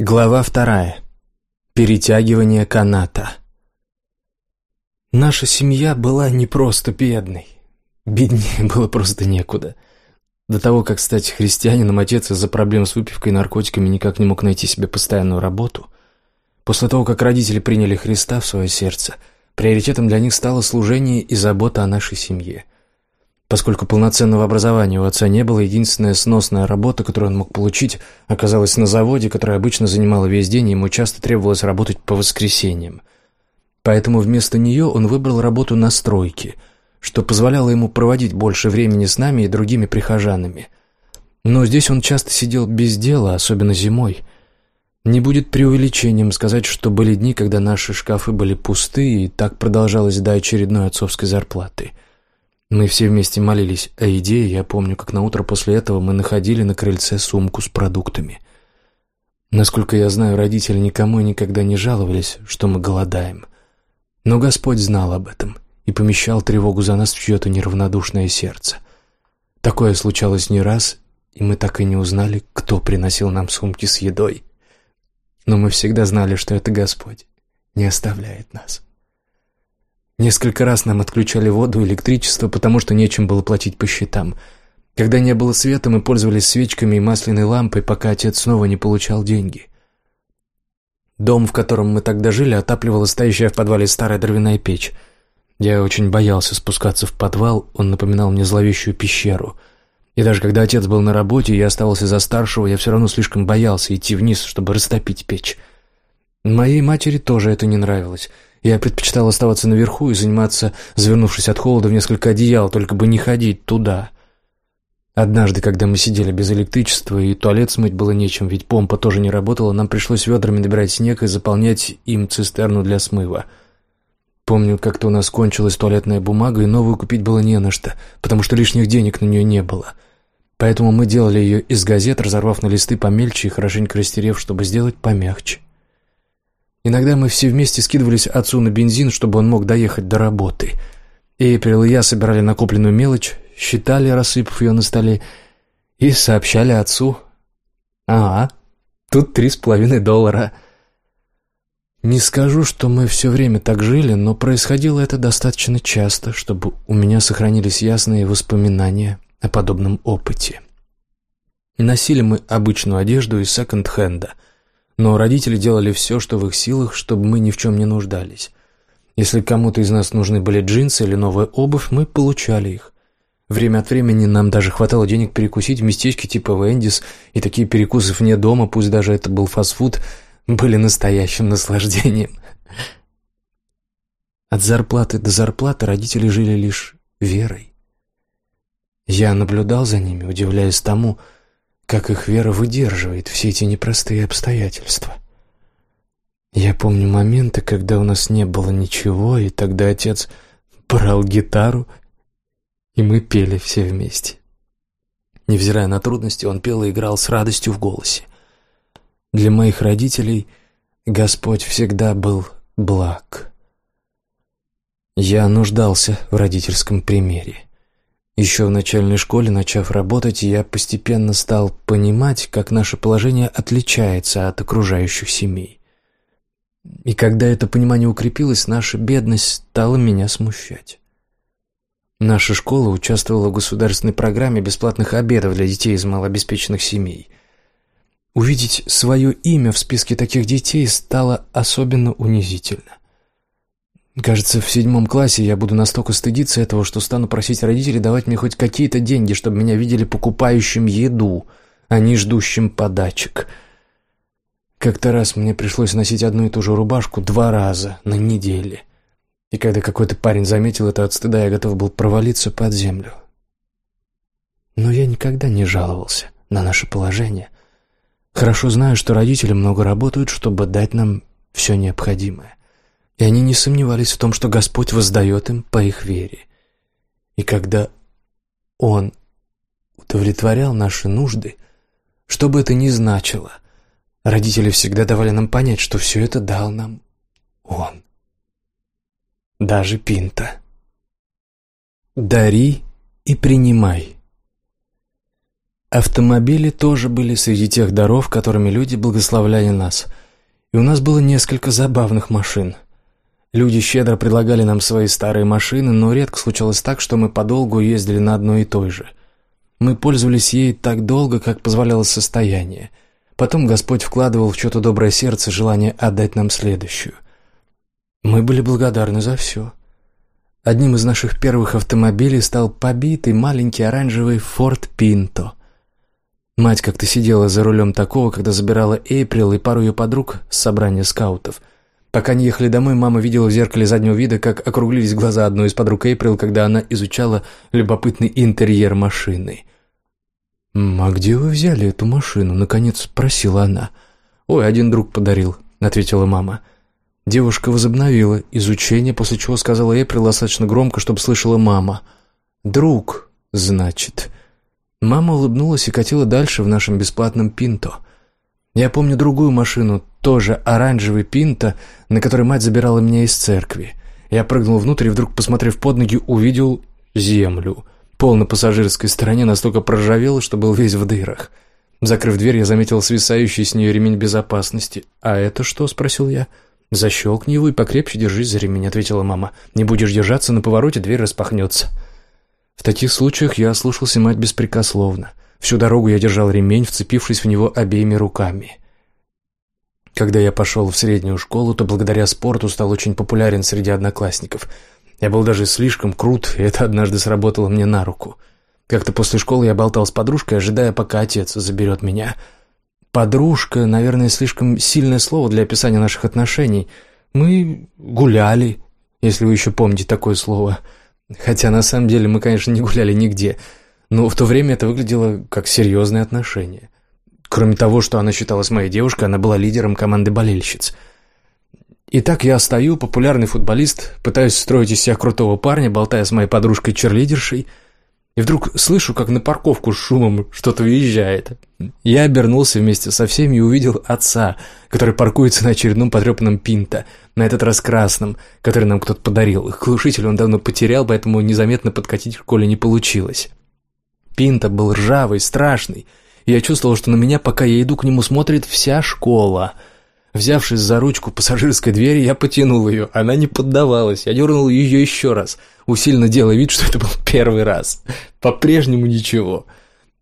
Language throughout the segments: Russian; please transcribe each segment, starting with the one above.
Глава вторая. Перетягивание каната. Наша семья была не просто бедной. Беднее было просто некуда. До того, как стать христианином, отец из-за проблем с выпивкой и наркотиками никак не мог найти себе постоянную работу. После того, как родители приняли Христа в свое сердце, приоритетом для них стало служение и забота о нашей семье – Поскольку полноценного образования у отца не было, единственная сносная работа, которую он мог получить, оказалась на заводе, который обычно занимала весь день, и ему часто требовалось работать по воскресеньям. Поэтому вместо нее он выбрал работу на стройке, что позволяло ему проводить больше времени с нами и другими прихожанами. Но здесь он часто сидел без дела, особенно зимой. Не будет преувеличением сказать, что были дни, когда наши шкафы были пусты, и так продолжалось до очередной отцовской зарплаты – мы все вместе молились о еде, и я помню, как на утро после этого мы находили на крыльце сумку с продуктами. Насколько я знаю, родители никому никогда не жаловались, что мы голодаем. Но Господь знал об этом и помещал тревогу за нас в чье-то неравнодушное сердце. Такое случалось не раз, и мы так и не узнали, кто приносил нам сумки с едой. Но мы всегда знали, что это Господь не оставляет нас. Несколько раз нам отключали воду и электричество, потому что нечем было платить по счетам. Когда не было света, мы пользовались свечками и масляной лампой, пока отец снова не получал деньги. Дом, в котором мы тогда жили, отапливала стоящая в подвале старая дровяная печь. Я очень боялся спускаться в подвал, он напоминал мне зловещую пещеру. И даже когда отец был на работе, и я оставался за старшего, я все равно слишком боялся идти вниз, чтобы растопить печь. Моей матери тоже это не нравилось — я предпочитал оставаться наверху и заниматься, завернувшись от холода в несколько одеял, только бы не ходить туда. Однажды, когда мы сидели без электричества и туалет смыть было нечем, ведь помпа тоже не работала, нам пришлось ведрами набирать снег и заполнять им цистерну для смыва. Помню, как-то у нас кончилась туалетная бумага, и новую купить было не на что, потому что лишних денег на нее не было. Поэтому мы делали ее из газет, разорвав на листы помельче и хорошенько растерев, чтобы сделать помягче. Иногда мы все вместе скидывались отцу на бензин, чтобы он мог доехать до работы. Эйприл и я собирали накопленную мелочь, считали, рассыпав ее на столе, и сообщали отцу. «Ага, тут три с половиной доллара». Не скажу, что мы все время так жили, но происходило это достаточно часто, чтобы у меня сохранились ясные воспоминания о подобном опыте. Носили мы обычную одежду из секонд-хенда – но родители делали все, что в их силах, чтобы мы ни в чем не нуждались. Если кому-то из нас нужны были джинсы или новая обувь, мы получали их. Время от времени нам даже хватало денег перекусить в местечке типа Вендис, и такие перекусы вне дома, пусть даже это был фастфуд, были настоящим наслаждением. От зарплаты до зарплаты родители жили лишь верой. Я наблюдал за ними, удивляясь тому, как их вера выдерживает все эти непростые обстоятельства. Я помню моменты, когда у нас не было ничего, и тогда отец брал гитару, и мы пели все вместе. Невзирая на трудности, он пел и играл с радостью в голосе. Для моих родителей Господь всегда был благ. Я нуждался в родительском примере. Еще в начальной школе, начав работать, я постепенно стал понимать, как наше положение отличается от окружающих семей. И когда это понимание укрепилось, наша бедность стала меня смущать. Наша школа участвовала в государственной программе бесплатных обедов для детей из малообеспеченных семей. Увидеть свое имя в списке таких детей стало особенно унизительно. Кажется, в седьмом классе я буду настолько стыдиться этого, что стану просить родителей давать мне хоть какие-то деньги, чтобы меня видели покупающим еду, а не ждущим подачек. Как-то раз мне пришлось носить одну и ту же рубашку два раза на неделе. И когда какой-то парень заметил это от стыда, я готов был провалиться под землю. Но я никогда не жаловался на наше положение. Хорошо знаю, что родители много работают, чтобы дать нам все необходимое и они не сомневались в том, что Господь воздает им по их вере. И когда Он удовлетворял наши нужды, что бы это ни значило, родители всегда давали нам понять, что все это дал нам Он. Даже Пинта. Дари и принимай. Автомобили тоже были среди тех даров, которыми люди благословляли нас. И у нас было несколько забавных машин. Люди щедро предлагали нам свои старые машины, но редко случалось так, что мы подолгу ездили на одной и той же. Мы пользовались ей так долго, как позволяло состояние. Потом Господь вкладывал в что-то доброе сердце желание отдать нам следующую. Мы были благодарны за все. Одним из наших первых автомобилей стал побитый маленький оранжевый «Форд Пинто». Мать как-то сидела за рулем такого, когда забирала Эйприл и пару ее подруг с собрания скаутов. Пока не ехали домой, мама видела в зеркале заднего вида, как округлились глаза одной из подруг Эйприл, когда она изучала любопытный интерьер машины. «А где вы взяли эту машину?» — наконец спросила она. «Ой, один друг подарил», — ответила мама. Девушка возобновила изучение, после чего сказала Эйприл достаточно громко, чтобы слышала мама. «Друг, значит». Мама улыбнулась и катила дальше в нашем бесплатном «Пинто». Я помню другую машину, тоже оранжевый «Пинто», на которой мать забирала меня из церкви. Я прыгнул внутрь и вдруг, посмотрев под ноги, увидел землю — Пол на пассажирской стороне настолько проржавел, что был весь в дырах. Закрыв дверь, я заметил свисающий с нее ремень безопасности. «А это что?» — спросил я. «Защелкни его и покрепче держись за ремень», — ответила мама. «Не будешь держаться, на повороте дверь распахнется». В таких случаях я слушался мать беспрекословно. Всю дорогу я держал ремень, вцепившись в него обеими руками. Когда я пошел в среднюю школу, то благодаря спорту стал очень популярен среди одноклассников — я был даже слишком крут, и это однажды сработало мне на руку. Как-то после школы я болтал с подружкой, ожидая, пока отец заберет меня. «Подружка», наверное, слишком сильное слово для описания наших отношений. Мы гуляли, если вы еще помните такое слово. Хотя на самом деле мы, конечно, не гуляли нигде. Но в то время это выглядело как серьезные отношения. Кроме того, что она считалась моей девушкой, она была лидером команды болельщиц – Итак, я стою, популярный футболист, пытаюсь строить из себя крутого парня, болтая с моей подружкой-черлидершей, и вдруг слышу, как на парковку с шумом что-то въезжает. Я обернулся вместе со всеми и увидел отца, который паркуется на очередном потрепанном Пинто, на этот раз красном, который нам кто-то подарил. Глушитель он давно потерял, поэтому незаметно подкатить в школе не получилось. Пинто был ржавый, страшный, и я чувствовал, что на меня, пока я иду к нему, смотрит вся школа — Взявшись за ручку пассажирской двери, я потянул ее. Она не поддавалась. Я дернул ее еще раз, усиленно делая вид, что это был первый раз. По-прежнему ничего.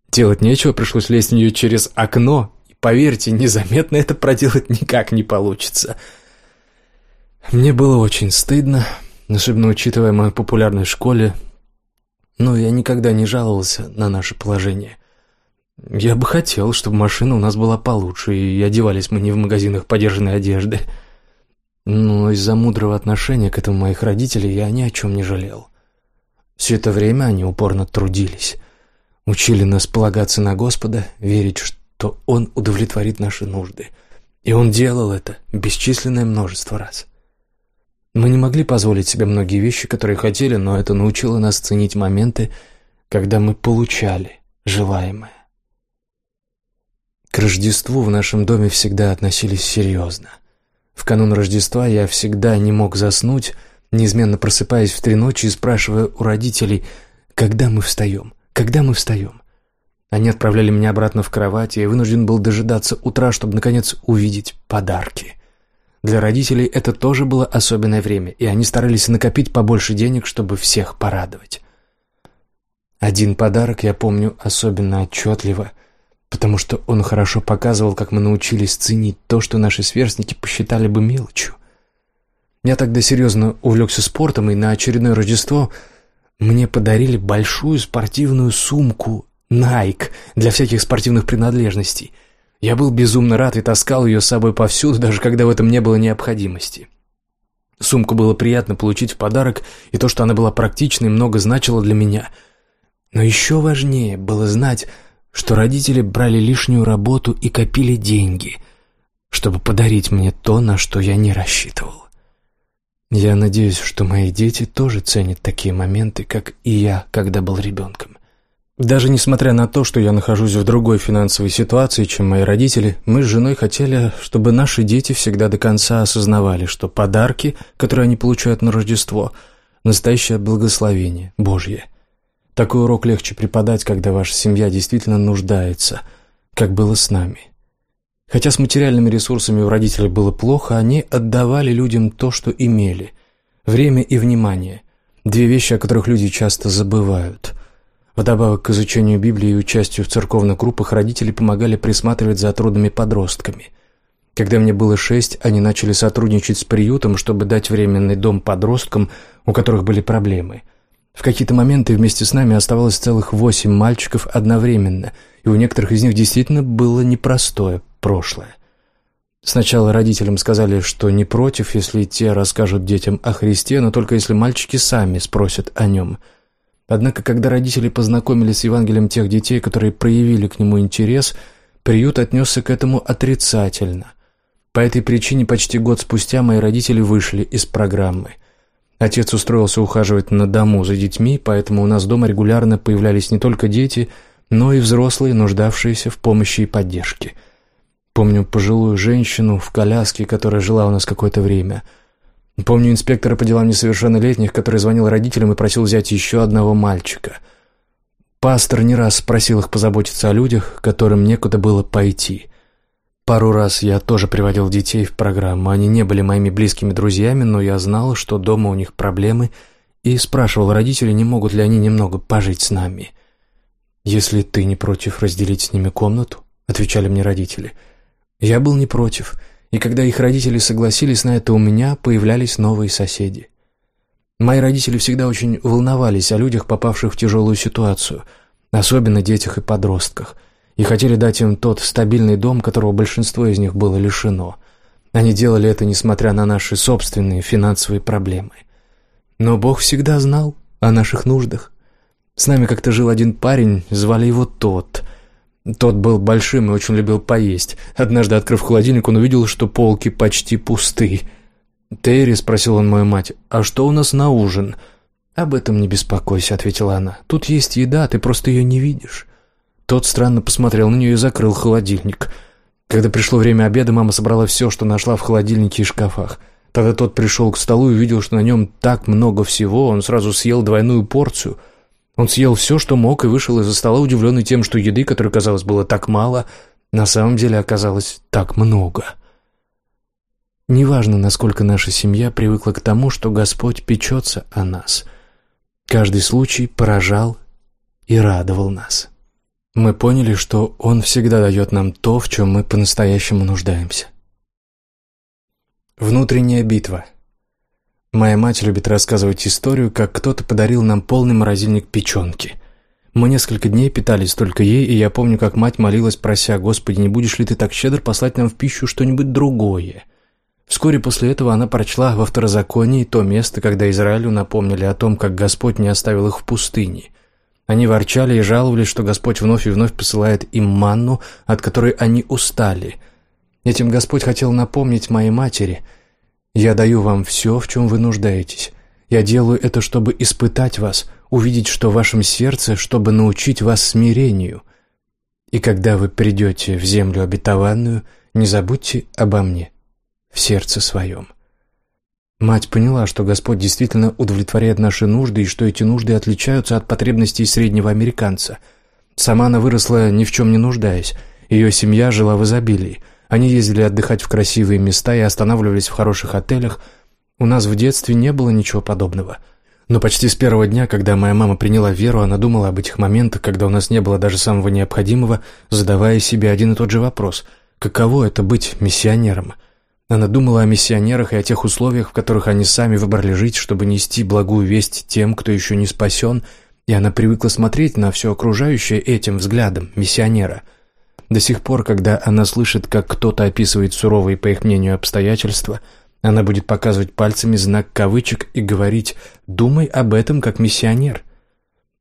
Делать нечего, пришлось лезть в нее через окно. И, поверьте, незаметно это проделать никак не получится. Мне было очень стыдно, особенно учитывая мою популярность в школе. Но я никогда не жаловался на наше положение. Я бы хотел, чтобы машина у нас была получше, и одевались мы не в магазинах подержанной одежды. Но из-за мудрого отношения к этому моих родителей я ни о чем не жалел. Все это время они упорно трудились. Учили нас полагаться на Господа, верить, что Он удовлетворит наши нужды. И Он делал это бесчисленное множество раз. Мы не могли позволить себе многие вещи, которые хотели, но это научило нас ценить моменты, когда мы получали желаемое. К Рождеству в нашем доме всегда относились серьезно. В канун Рождества я всегда не мог заснуть, неизменно просыпаясь в три ночи и спрашивая у родителей, когда мы встаем, когда мы встаем. Они отправляли меня обратно в кровать, и я вынужден был дожидаться утра, чтобы, наконец, увидеть подарки. Для родителей это тоже было особенное время, и они старались накопить побольше денег, чтобы всех порадовать. Один подарок я помню особенно отчетливо — потому что он хорошо показывал, как мы научились ценить то, что наши сверстники посчитали бы мелочью. Я тогда серьезно увлекся спортом, и на очередное Рождество мне подарили большую спортивную сумку Nike для всяких спортивных принадлежностей. Я был безумно рад и таскал ее с собой повсюду, даже когда в этом не было необходимости. Сумку было приятно получить в подарок, и то, что она была практичной, много значило для меня. Но еще важнее было знать, что родители брали лишнюю работу и копили деньги, чтобы подарить мне то, на что я не рассчитывал. Я надеюсь, что мои дети тоже ценят такие моменты, как и я, когда был ребенком. Даже несмотря на то, что я нахожусь в другой финансовой ситуации, чем мои родители, мы с женой хотели, чтобы наши дети всегда до конца осознавали, что подарки, которые они получают на Рождество, настоящее благословение Божье – Такой урок легче преподать, когда ваша семья действительно нуждается, как было с нами. Хотя с материальными ресурсами у родителей было плохо, они отдавали людям то, что имели – время и внимание. Две вещи, о которых люди часто забывают. Вдобавок к изучению Библии и участию в церковных группах родители помогали присматривать за трудными подростками. Когда мне было шесть, они начали сотрудничать с приютом, чтобы дать временный дом подросткам, у которых были проблемы. В какие-то моменты вместе с нами оставалось целых восемь мальчиков одновременно, и у некоторых из них действительно было непростое прошлое. Сначала родителям сказали, что не против, если те расскажут детям о Христе, но только если мальчики сами спросят о нем. Однако, когда родители познакомились с Евангелием тех детей, которые проявили к нему интерес, приют отнесся к этому отрицательно. По этой причине почти год спустя мои родители вышли из программы. Отец устроился ухаживать на дому за детьми, поэтому у нас дома регулярно появлялись не только дети, но и взрослые, нуждавшиеся в помощи и поддержке. Помню пожилую женщину в коляске, которая жила у нас какое-то время. Помню инспектора по делам несовершеннолетних, который звонил родителям и просил взять еще одного мальчика. Пастор не раз просил их позаботиться о людях, которым некуда было пойти – Пару раз я тоже приводил детей в программу. Они не были моими близкими друзьями, но я знал, что дома у них проблемы, и спрашивал родителей, не могут ли они немного пожить с нами. «Если ты не против разделить с ними комнату», — отвечали мне родители. Я был не против, и когда их родители согласились на это, у меня появлялись новые соседи. Мои родители всегда очень волновались о людях, попавших в тяжелую ситуацию, особенно детях и подростках — и хотели дать им тот стабильный дом, которого большинство из них было лишено. Они делали это, несмотря на наши собственные финансовые проблемы. Но Бог всегда знал о наших нуждах. С нами как-то жил один парень, звали его Тот. Тот был большим и очень любил поесть. Однажды, открыв холодильник, он увидел, что полки почти пусты. «Терри», — спросил он мою мать, — «а что у нас на ужин?» «Об этом не беспокойся», — ответила она. «Тут есть еда, ты просто ее не видишь». Тот странно посмотрел на нее и закрыл холодильник. Когда пришло время обеда, мама собрала все, что нашла в холодильнике и шкафах. Тогда тот пришел к столу и увидел, что на нем так много всего, он сразу съел двойную порцию. Он съел все, что мог, и вышел из-за стола, удивленный тем, что еды, которой, казалось, было так мало, на самом деле оказалось так много. Неважно, насколько наша семья привыкла к тому, что Господь печется о нас. Каждый случай поражал и радовал нас. Мы поняли, что Он всегда дает нам то, в чем мы по-настоящему нуждаемся. Внутренняя битва. Моя мать любит рассказывать историю, как кто-то подарил нам полный морозильник печенки. Мы несколько дней питались только ей, и я помню, как мать молилась, прося, «Господи, не будешь ли ты так щедр послать нам в пищу что-нибудь другое?» Вскоре после этого она прочла во второзаконии то место, когда Израилю напомнили о том, как Господь не оставил их в пустыне – они ворчали и жаловались, что Господь вновь и вновь посылает им манну, от которой они устали. Этим Господь хотел напомнить моей матери, «Я даю вам все, в чем вы нуждаетесь. Я делаю это, чтобы испытать вас, увидеть, что в вашем сердце, чтобы научить вас смирению. И когда вы придете в землю обетованную, не забудьте обо мне в сердце своем». Мать поняла, что Господь действительно удовлетворяет наши нужды и что эти нужды отличаются от потребностей среднего американца. Сама она выросла ни в чем не нуждаясь. Ее семья жила в изобилии. Они ездили отдыхать в красивые места и останавливались в хороших отелях. У нас в детстве не было ничего подобного. Но почти с первого дня, когда моя мама приняла веру, она думала об этих моментах, когда у нас не было даже самого необходимого, задавая себе один и тот же вопрос – каково это быть миссионером – она думала о миссионерах и о тех условиях, в которых они сами выбрали жить, чтобы нести благую весть тем, кто еще не спасен, и она привыкла смотреть на все окружающее этим взглядом миссионера. До сих пор, когда она слышит, как кто-то описывает суровые, по их мнению, обстоятельства, она будет показывать пальцами знак кавычек и говорить «думай об этом как миссионер».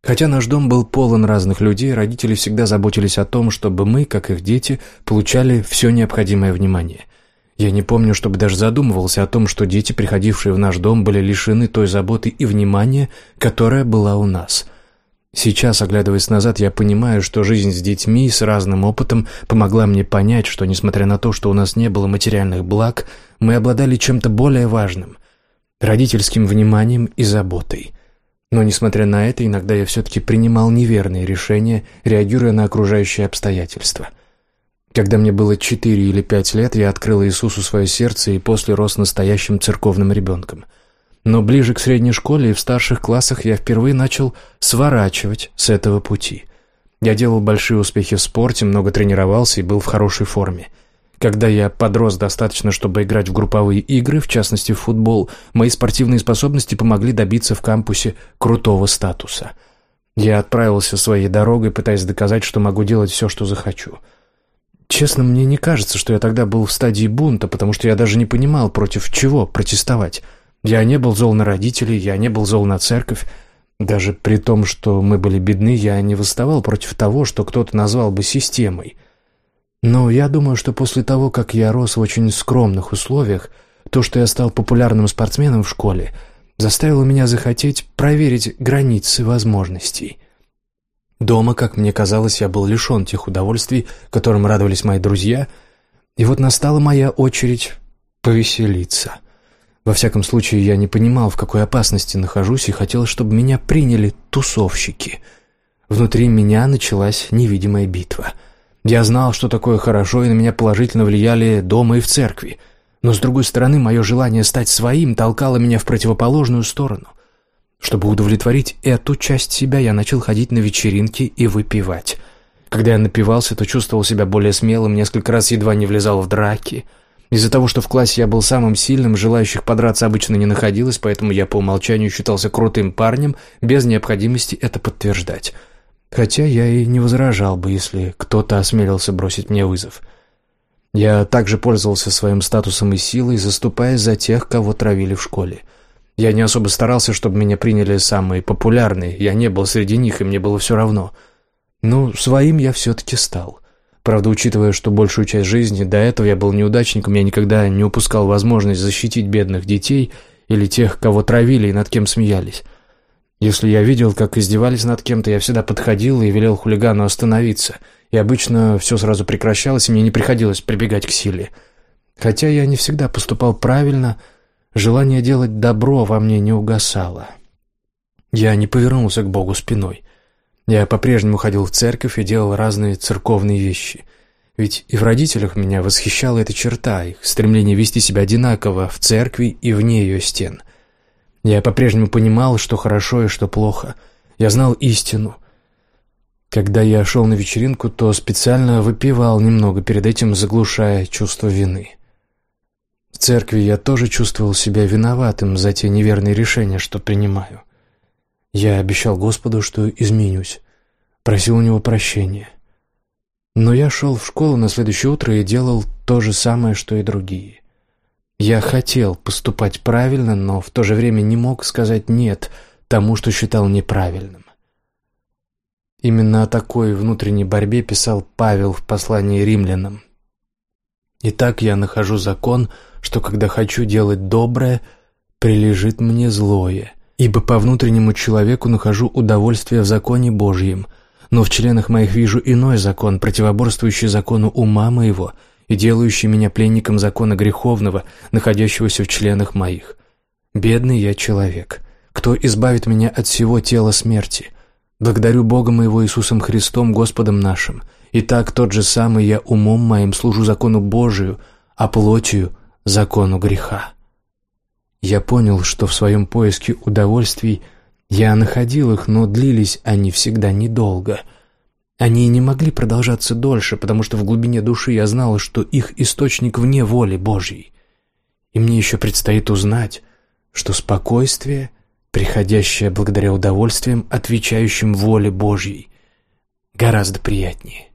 Хотя наш дом был полон разных людей, родители всегда заботились о том, чтобы мы, как их дети, получали все необходимое внимание – я не помню, чтобы даже задумывался о том, что дети, приходившие в наш дом, были лишены той заботы и внимания, которая была у нас. Сейчас, оглядываясь назад, я понимаю, что жизнь с детьми с разным опытом помогла мне понять, что, несмотря на то, что у нас не было материальных благ, мы обладали чем-то более важным – родительским вниманием и заботой. Но, несмотря на это, иногда я все-таки принимал неверные решения, реагируя на окружающие обстоятельства. Когда мне было четыре или пять лет, я открыл Иисусу свое сердце и после рос настоящим церковным ребенком. Но ближе к средней школе и в старших классах я впервые начал сворачивать с этого пути. Я делал большие успехи в спорте, много тренировался и был в хорошей форме – когда я подрос достаточно, чтобы играть в групповые игры, в частности в футбол, мои спортивные способности помогли добиться в кампусе крутого статуса. Я отправился своей дорогой, пытаясь доказать, что могу делать все, что захочу. Честно, мне не кажется, что я тогда был в стадии бунта, потому что я даже не понимал, против чего протестовать. Я не был зол на родителей, я не был зол на церковь. Даже при том, что мы были бедны, я не восставал против того, что кто-то назвал бы системой – но я думаю, что после того, как я рос в очень скромных условиях, то, что я стал популярным спортсменом в школе, заставило меня захотеть проверить границы возможностей. Дома, как мне казалось, я был лишен тех удовольствий, которым радовались мои друзья, и вот настала моя очередь повеселиться. Во всяком случае, я не понимал, в какой опасности нахожусь, и хотел, чтобы меня приняли тусовщики. Внутри меня началась невидимая битва — я знал, что такое хорошо, и на меня положительно влияли дома и в церкви. Но, с другой стороны, мое желание стать своим толкало меня в противоположную сторону. Чтобы удовлетворить эту часть себя, я начал ходить на вечеринки и выпивать. Когда я напивался, то чувствовал себя более смелым, несколько раз едва не влезал в драки. Из-за того, что в классе я был самым сильным, желающих подраться обычно не находилось, поэтому я по умолчанию считался крутым парнем, без необходимости это подтверждать. Хотя я и не возражал бы, если кто-то осмелился бросить мне вызов. Я также пользовался своим статусом и силой, заступая за тех, кого травили в школе. Я не особо старался, чтобы меня приняли самые популярные, я не был среди них, и мне было все равно. Но своим я все-таки стал. Правда, учитывая, что большую часть жизни до этого я был неудачником, я никогда не упускал возможность защитить бедных детей или тех, кого травили и над кем смеялись. Если я видел, как издевались над кем-то, я всегда подходил и велел хулигану остановиться. И обычно все сразу прекращалось, и мне не приходилось прибегать к силе. Хотя я не всегда поступал правильно, желание делать добро во мне не угасало. Я не повернулся к Богу спиной. Я по-прежнему ходил в церковь и делал разные церковные вещи. Ведь и в родителях меня восхищала эта черта, их стремление вести себя одинаково в церкви и вне ее стен. Я по-прежнему понимал, что хорошо и что плохо. Я знал истину. Когда я шел на вечеринку, то специально выпивал немного, перед этим заглушая чувство вины. В церкви я тоже чувствовал себя виноватым за те неверные решения, что принимаю. Я обещал Господу, что изменюсь, просил у Него прощения. Но я шел в школу на следующее утро и делал то же самое, что и другие. Я хотел поступать правильно, но в то же время не мог сказать «нет» тому, что считал неправильным. Именно о такой внутренней борьбе писал Павел в послании римлянам. «Итак я нахожу закон, что когда хочу делать доброе, прилежит мне злое, ибо по внутреннему человеку нахожу удовольствие в законе Божьем, но в членах моих вижу иной закон, противоборствующий закону ума моего – и делающий меня пленником закона греховного, находящегося в членах моих. Бедный я человек. Кто избавит меня от всего тела смерти? Благодарю Бога моего Иисусом Христом, Господом нашим. И так тот же самый я умом моим служу закону Божию, а плотью — закону греха. Я понял, что в своем поиске удовольствий я находил их, но длились они всегда недолго — они не могли продолжаться дольше, потому что в глубине души я знала, что их источник вне воли Божьей. И мне еще предстоит узнать, что спокойствие, приходящее благодаря удовольствиям, отвечающим воле Божьей, гораздо приятнее.